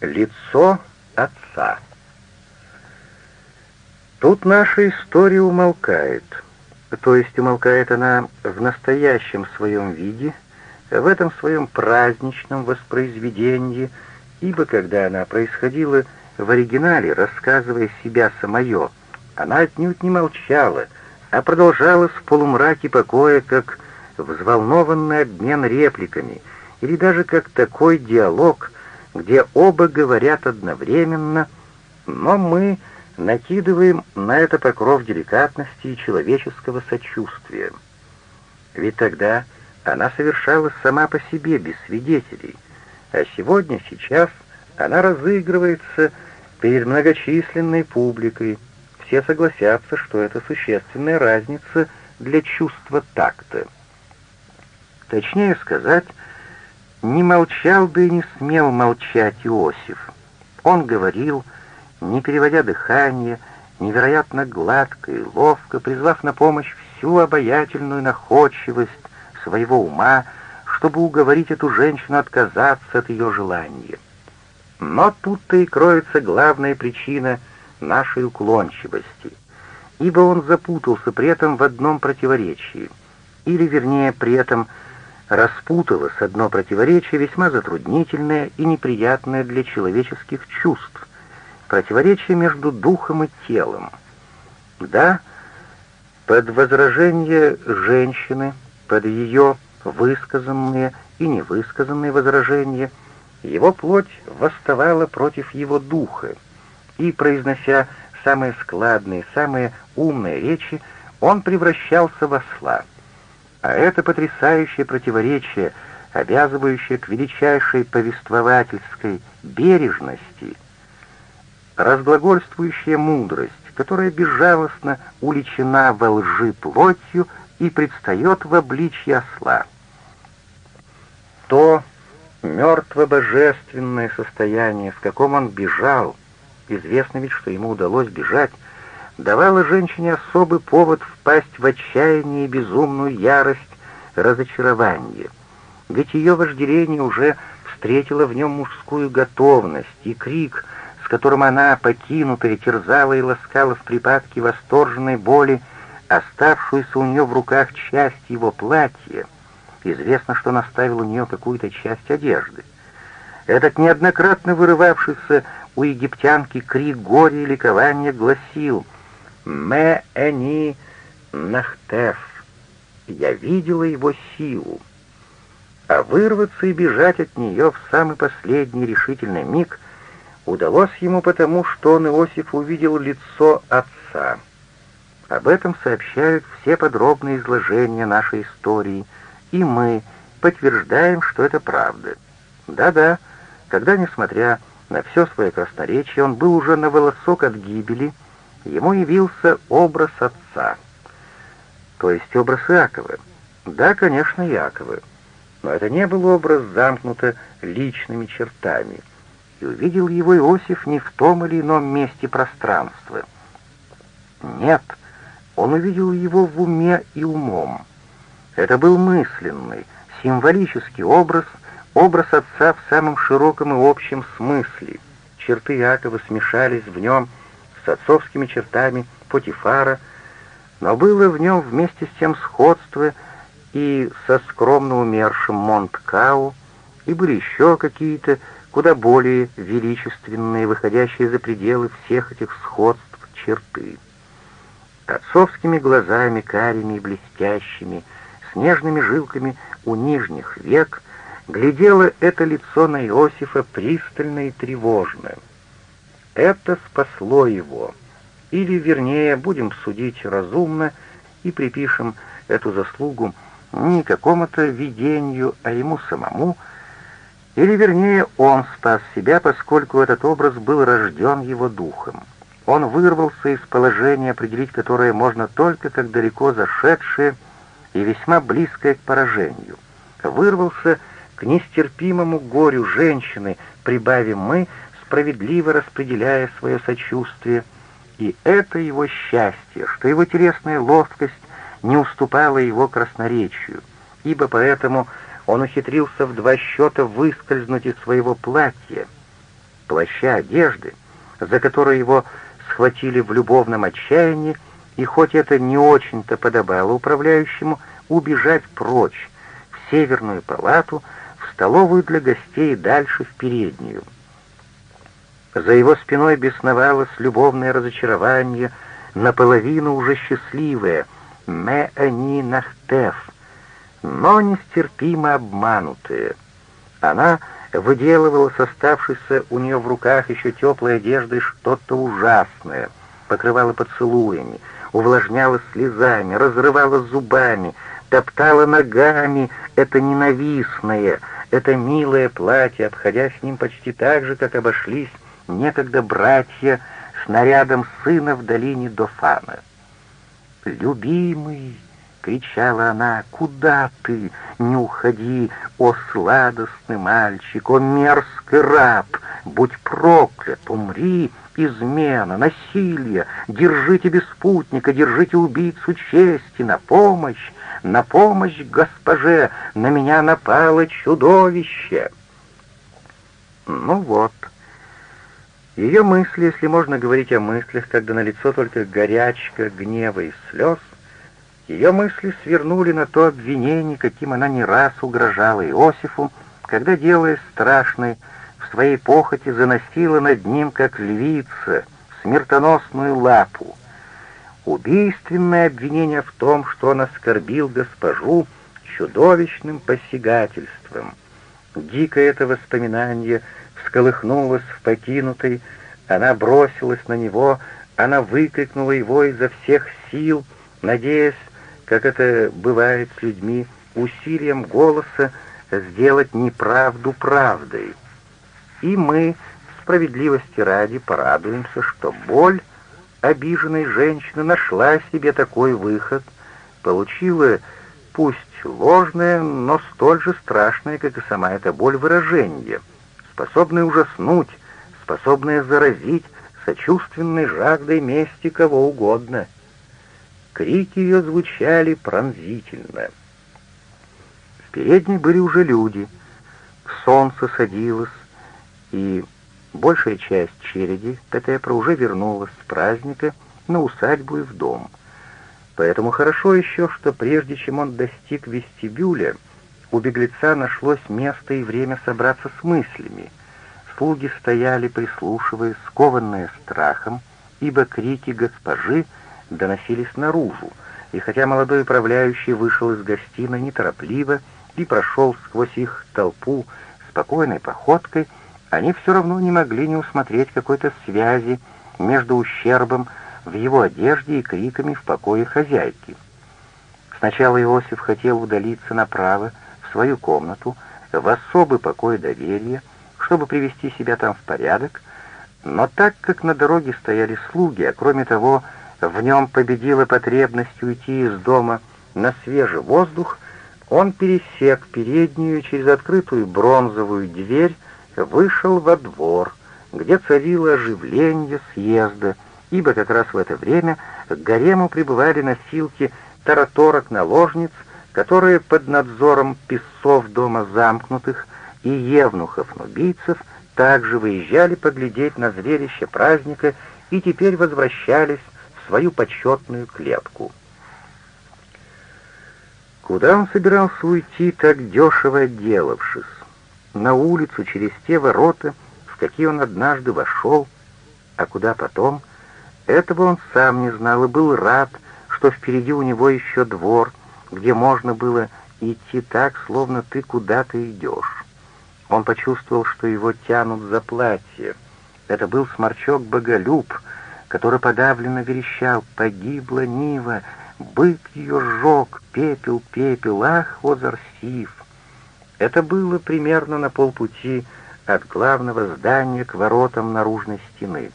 Лицо отца. Тут наша история умолкает, то есть умолкает она в настоящем своем виде, в этом своем праздничном воспроизведении, ибо когда она происходила в оригинале, рассказывая себя самое, она отнюдь не молчала, а продолжала в полумраке покоя, как взволнованный обмен репликами, или даже как такой диалог, где оба говорят одновременно, но мы накидываем на это покров деликатности и человеческого сочувствия. Ведь тогда она совершалась сама по себе, без свидетелей, а сегодня, сейчас она разыгрывается перед многочисленной публикой. Все согласятся, что это существенная разница для чувства такта. Точнее сказать, не молчал бы и не смел молчать Иосиф. Он говорил, не переводя дыхание, невероятно гладко и ловко, призвав на помощь всю обаятельную находчивость своего ума, чтобы уговорить эту женщину отказаться от ее желания. Но тут-то и кроется главная причина нашей уклончивости, ибо он запутался при этом в одном противоречии, или, вернее, при этом распуталось одно противоречие, весьма затруднительное и неприятное для человеческих чувств, противоречие между духом и телом. Да, под возражение женщины, под ее высказанные и невысказанные возражения, его плоть восставала против его духа, и, произнося самые складные, самые умные речи, он превращался в осла — а это потрясающее противоречие, обязывающее к величайшей повествовательской бережности, разглагольствующая мудрость, которая безжалостно уличена во лжи плотью и предстает в обличье осла. То мертво-божественное состояние, в каком он бежал, известно ведь, что ему удалось бежать, давала женщине особый повод впасть в отчаяние и безумную ярость разочарование. Ведь ее вожделение уже встретило в нем мужскую готовность, и крик, с которым она, покинутая, терзала и ласкала в припадке восторженной боли оставшуюся у нее в руках часть его платья, известно, что он оставил у нее какую-то часть одежды. Этот неоднократно вырывавшийся у египтянки крик горя и ликования гласил — Мэ Эни Нахтеф. Я видела его силу. А вырваться и бежать от нее в самый последний решительный миг удалось ему потому, что он, Иосиф, увидел лицо отца. Об этом сообщают все подробные изложения нашей истории, и мы подтверждаем, что это правда. Да-да, когда, несмотря на все свое красноречие, он был уже на волосок от гибели, — ему явился образ отца, то есть образ Иакова. Да, конечно, Иакова, но это не был образ замкнуто личными чертами, и увидел его Иосиф не в том или ином месте пространства. Нет, он увидел его в уме и умом. Это был мысленный, символический образ, образ отца в самом широком и общем смысле. Черты Иакова смешались в нем, с отцовскими чертами Потифара, но было в нем вместе с тем сходство и со скромно умершим Монткау, и были еще какие-то куда более величественные, выходящие за пределы всех этих сходств черты. Отцовскими глазами, карими и блестящими, с нежными жилками у нижних век, глядело это лицо на Иосифа пристально и тревожно — это спасло его. Или, вернее, будем судить разумно и припишем эту заслугу не какому-то видению, а ему самому, или, вернее, он спас себя, поскольку этот образ был рожден его духом. Он вырвался из положения, определить которое можно только как далеко зашедшее и весьма близкое к поражению. Вырвался к нестерпимому горю женщины, прибавим мы, справедливо распределяя свое сочувствие, и это его счастье, что его телесная ловкость не уступала его красноречию, ибо поэтому он ухитрился в два счета выскользнуть из своего платья. плаща одежды, за которую его схватили в любовном отчаянии, и хоть это не очень-то подобало управляющему, убежать прочь, в северную палату, в столовую для гостей дальше в переднюю. За его спиной бесновалось любовное разочарование, наполовину уже счастливое, «Ме они нахтеф», но нестерпимо обманутые. Она выделывала с оставшейся у нее в руках еще теплой одеждой что-то ужасное, покрывала поцелуями, увлажняла слезами, разрывала зубами, топтала ногами. Это ненавистное, это милое платье, обходя с ним почти так же, как обошлись некогда братья с нарядом сына в долине Дофана. «Любимый!» — кричала она. «Куда ты? Не уходи, о сладостный мальчик, о мерзкий раб! Будь проклят, умри!» измена, насилие, держите беспутника, держите убийцу чести, на помощь, на помощь госпоже, на меня напало чудовище. Ну вот. Ее мысли, если можно говорить о мыслях, когда на лицо только горячка, гнева и слез, ее мысли свернули на то обвинение, каким она не раз угрожала Иосифу, когда, делая страшный, в своей похоти заносила над ним, как львица, смертоносную лапу. Убийственное обвинение в том, что он оскорбил госпожу чудовищным посягательством. Дико это воспоминание всколыхнулось в покинутой, она бросилась на него, она выкрикнула его изо всех сил, надеясь, как это бывает с людьми, усилием голоса сделать неправду правдой. И мы, справедливости ради, порадуемся, что боль обиженной женщины нашла себе такой выход, получила, пусть ложное, но столь же страшное, как и сама эта боль, выражение, способное ужаснуть, способное заразить сочувственной жаждой мести кого угодно. Крики ее звучали пронзительно. В передней были уже люди. Солнце садилось, и большая часть череди Петепра уже вернулась с праздника на усадьбу и в дом. Поэтому хорошо еще, что прежде чем он достиг вестибюля, у беглеца нашлось место и время собраться с мыслями. Слуги стояли, прислушиваясь, скованные страхом, ибо крики госпожи доносились наружу, и хотя молодой управляющий вышел из гостиной неторопливо и прошел сквозь их толпу спокойной походкой, они все равно не могли не усмотреть какой-то связи между ущербом в его одежде и криками в покое хозяйки. Сначала Иосиф хотел удалиться направо, в свою комнату, в особый покой доверия, чтобы привести себя там в порядок, но так как на дороге стояли слуги, а кроме того, в нем победила потребность уйти из дома на свежий воздух, он пересек переднюю через открытую бронзовую дверь вышел во двор, где царило оживление съезда, ибо как раз в это время к гарему прибывали носилки тараторок-наложниц, которые под надзором писцов дома замкнутых и евнухов-нубийцев также выезжали поглядеть на зрелище праздника и теперь возвращались в свою почетную клетку. Куда он собирался уйти, так дешево отделавшись? на улицу через те ворота, в какие он однажды вошел, а куда потом, этого он сам не знал и был рад, что впереди у него еще двор, где можно было идти так, словно ты куда-то идешь. Он почувствовал, что его тянут за платье. Это был сморчок-боголюб, который подавленно верещал «Погибла Нива! Бык ее сжег! Пепел, пепел! Ах, Озарсив!» Это было примерно на полпути от главного здания к воротам наружной стены.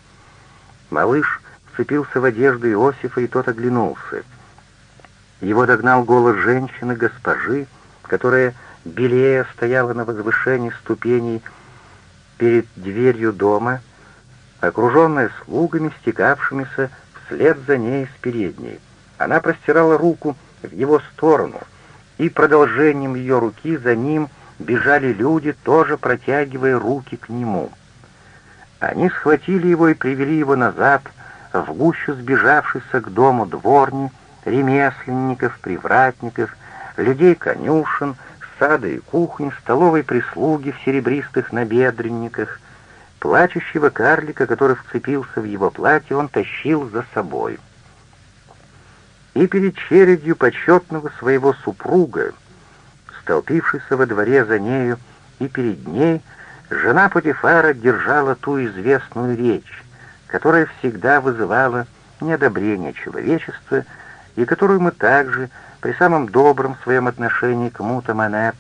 Малыш вцепился в одежду Иосифа, и тот оглянулся. Его догнал голос женщины, госпожи, которая белее стояла на возвышении ступеней перед дверью дома, окруженная слугами, стекавшимися вслед за ней из передней. Она простирала руку в его сторону — и продолжением ее руки за ним бежали люди, тоже протягивая руки к нему. Они схватили его и привели его назад, в гущу сбежавшихся к дому дворни, ремесленников, привратников, людей-конюшен, сада и кухни, столовой прислуги в серебристых набедренниках. Плачущего карлика, который вцепился в его платье, он тащил за собой. И перед чередью почетного своего супруга, столпившийся во дворе за нею, и перед ней жена Патифара держала ту известную речь, которая всегда вызывала неодобрение человечества и которую мы также, при самом добром своем отношении к Мутаманет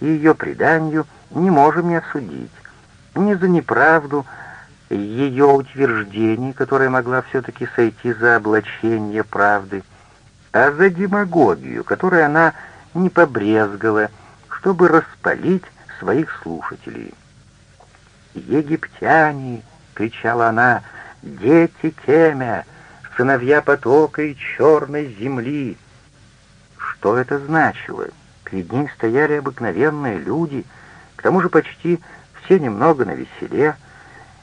и ее преданию, не можем не осудить, ни за неправду ее утверждений, которая могла все-таки сойти за облачение правды, а за демагогию, которой она не побрезгала, чтобы распалить своих слушателей. «Египтяне!» — кричала она, — «дети Кемя, сыновья потока и черной земли!» Что это значило? Перед ней стояли обыкновенные люди, к тому же почти все немного на веселе.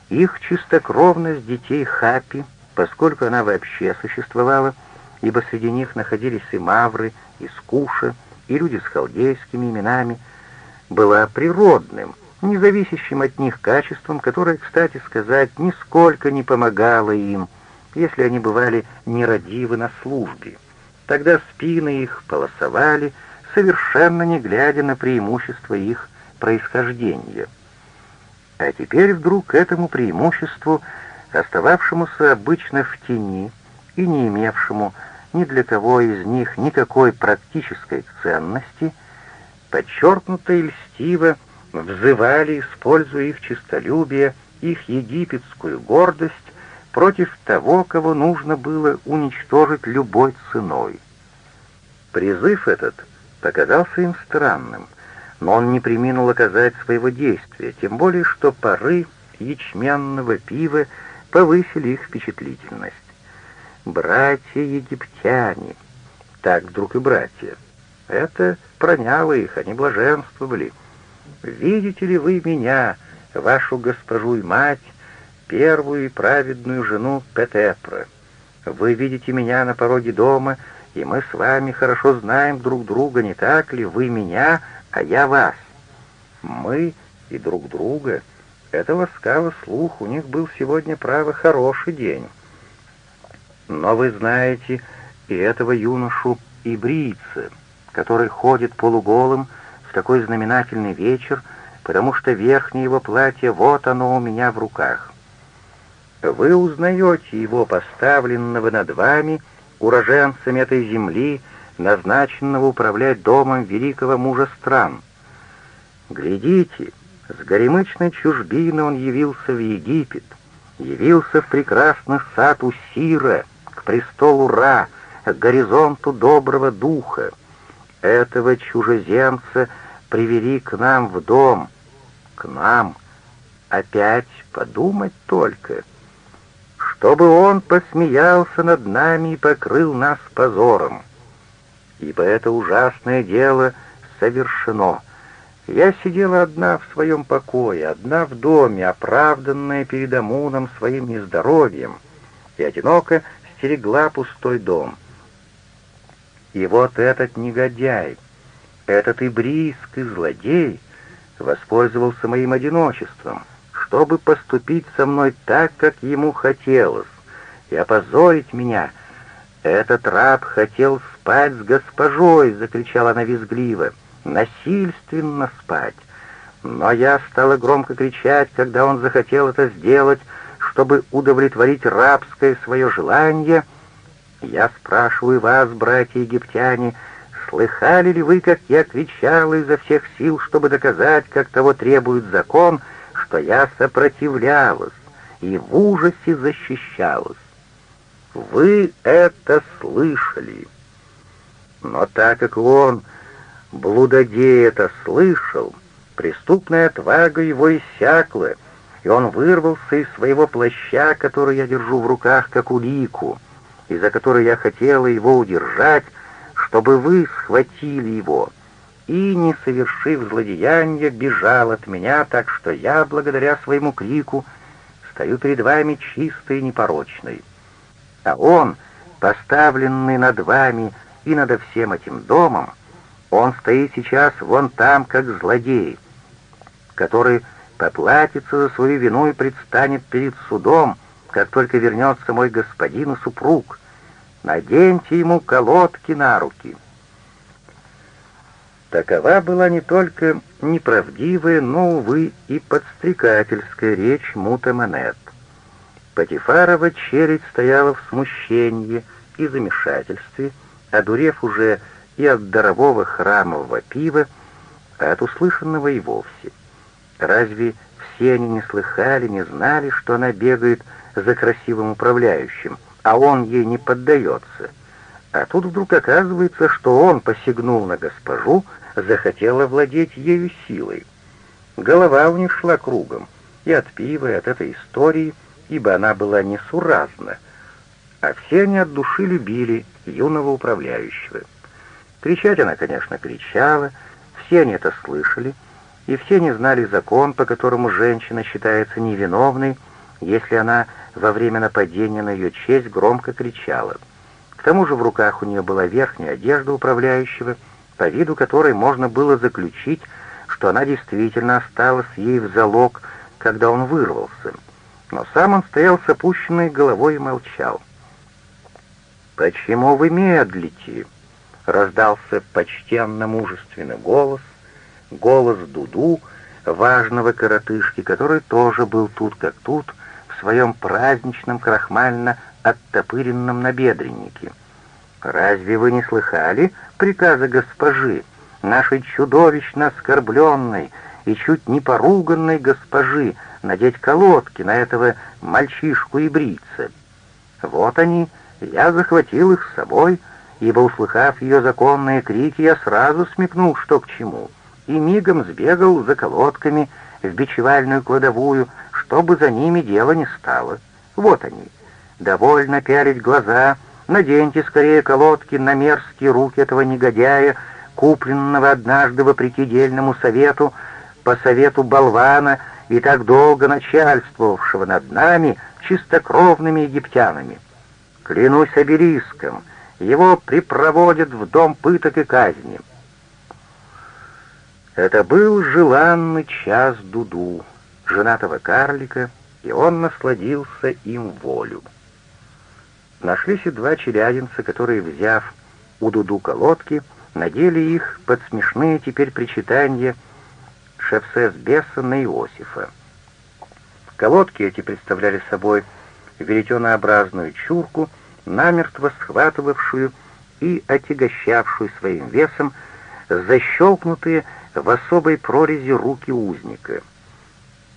Их чистокровность детей Хапи, поскольку она вообще существовала, ибо среди них находились и мавры, и скуша, и люди с халдейскими именами, была природным, независящим от них качеством, которое, кстати сказать, нисколько не помогало им, если они бывали нерадивы на службе. Тогда спины их полосовали, совершенно не глядя на преимущество их происхождения. А теперь вдруг к этому преимуществу, остававшемуся обычно в тени и не имевшему ни для кого из них никакой практической ценности, подчеркнуто и льстиво взывали, используя их честолюбие, их египетскую гордость против того, кого нужно было уничтожить любой ценой. Призыв этот показался им странным, но он не приминул оказать своего действия, тем более что пары ячменного пива повысили их впечатлительность. «Братья-египтяне!» Так вдруг и братья. Это проняло их, они блаженствовали. «Видите ли вы меня, вашу госпожу и мать, первую и праведную жену Петепра? Вы видите меня на пороге дома, и мы с вами хорошо знаем друг друга, не так ли? Вы меня, а я вас. Мы и друг друга. Это ласкаво слух, у них был сегодня, право, хороший день. Но вы знаете и этого юношу ибрийца, который ходит полуголым в такой знаменательный вечер, потому что верхнее его платье, вот оно у меня в руках. Вы узнаете его, поставленного над вами, уроженцем этой земли, назначенного управлять домом великого мужа стран. Глядите, с горемычной чужбины он явился в Египет, явился в прекрасный сад Усира, к престолу Ра, к горизонту доброго духа. Этого чужеземца привели к нам в дом, к нам. Опять подумать только, чтобы он посмеялся над нами и покрыл нас позором. Ибо это ужасное дело совершено. Я сидела одна в своем покое, одна в доме, оправданная перед Амуном своим нездоровьем, и одиноко стерегла пустой дом. И вот этот негодяй, этот ибрийский злодей воспользовался моим одиночеством, чтобы поступить со мной так, как ему хотелось, и опозорить меня. Этот раб хотел спать с госпожой, — закричала она визгливо, — насильственно спать. Но я стала громко кричать, когда он захотел это сделать, чтобы удовлетворить рабское свое желание, я спрашиваю вас, братья египтяне, слыхали ли вы, как я кричала изо всех сил, чтобы доказать, как того требует закон, что я сопротивлялась и в ужасе защищалась? Вы это слышали. Но так как он, блудодей, это слышал, преступная отвага его иссякла, и он вырвался из своего плаща, который я держу в руках, как улику, и за который я хотела его удержать, чтобы вы схватили его, и, не совершив злодеяния, бежал от меня, так что я, благодаря своему крику, стою перед вами чистой и непорочной. А он, поставленный над вами и над всем этим домом, он стоит сейчас вон там, как злодей, который поплатится за свою вину и предстанет перед судом, как только вернется мой господин и супруг. Наденьте ему колодки на руки». Такова была не только неправдивая, но, увы, и подстрекательская речь Мута Монет. Патифарова челядь стояла в смущении и замешательстве, одурев уже и от дарового храмового пива, а от услышанного и вовсе. Разве все они не слыхали, не знали, что она бегает за красивым управляющим, а он ей не поддается? А тут вдруг оказывается, что он посягнул на госпожу, захотел овладеть ею силой. Голова у них шла кругом, и от пива, и от этой истории — ибо она была несуразна, а все они от души любили юного управляющего. Кричать она, конечно, кричала, все они это слышали, и все не знали закон, по которому женщина считается невиновной, если она во время нападения на ее честь громко кричала. К тому же в руках у нее была верхняя одежда управляющего, по виду которой можно было заключить, что она действительно осталась ей в залог, когда он вырвался — но сам он стоял с опущенной головой и молчал. «Почему вы медлите?» — раздался почтенно мужественный голос, голос Дуду, важного коротышки, который тоже был тут как тут, своем праздничном крахмально оттопыренном набедреннике. «Разве вы не слыхали приказа госпожи, нашей чудовищно оскорбленной и чуть не поруганной госпожи, надеть колодки на этого мальчишку и бриться. Вот они, я захватил их с собой, ибо, услыхав ее законные крики, я сразу смекнул, что к чему, и мигом сбегал за колодками в бичевальную кладовую, чтобы за ними дело не стало. Вот они. Довольно пялить глаза, наденьте скорее колодки на мерзкие руки этого негодяя, купленного однажды вопреки дельному совету, по совету болвана, и так долго начальствовавшего над нами чистокровными египтянами. Клянусь обелиском, его припроводят в дом пыток и казни. Это был желанный час Дуду, женатого карлика, и он насладился им волю. Нашлись и два челядинца, которые, взяв у Дуду колодки, надели их под смешные теперь причитания шефсе с беса на Иосифа. Колодки эти представляли собой веретенообразную чурку, намертво схватывавшую и отягощавшую своим весом защелкнутые в особой прорези руки узника.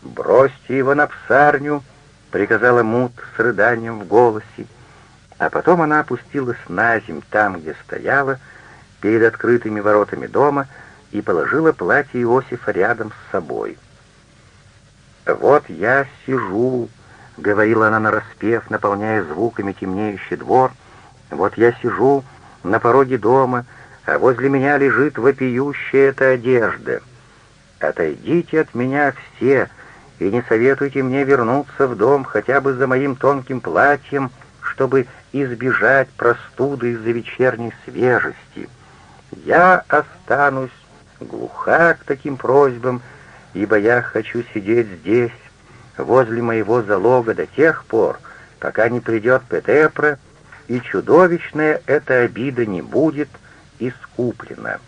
«Бросьте его на псарню!» — приказала Мут с рыданием в голосе, а потом она опустилась на земь там, где стояла, перед открытыми воротами дома, и положила платье Иосифа рядом с собой. «Вот я сижу», — говорила она нараспев, наполняя звуками темнеющий двор, «вот я сижу на пороге дома, а возле меня лежит вопиющая эта одежда. Отойдите от меня все и не советуйте мне вернуться в дом хотя бы за моим тонким платьем, чтобы избежать простуды из-за вечерней свежести. Я останусь глуха к таким просьбам, ибо я хочу сидеть здесь, возле моего залога до тех пор, пока не придет Петепра, и чудовищная эта обида не будет искуплена».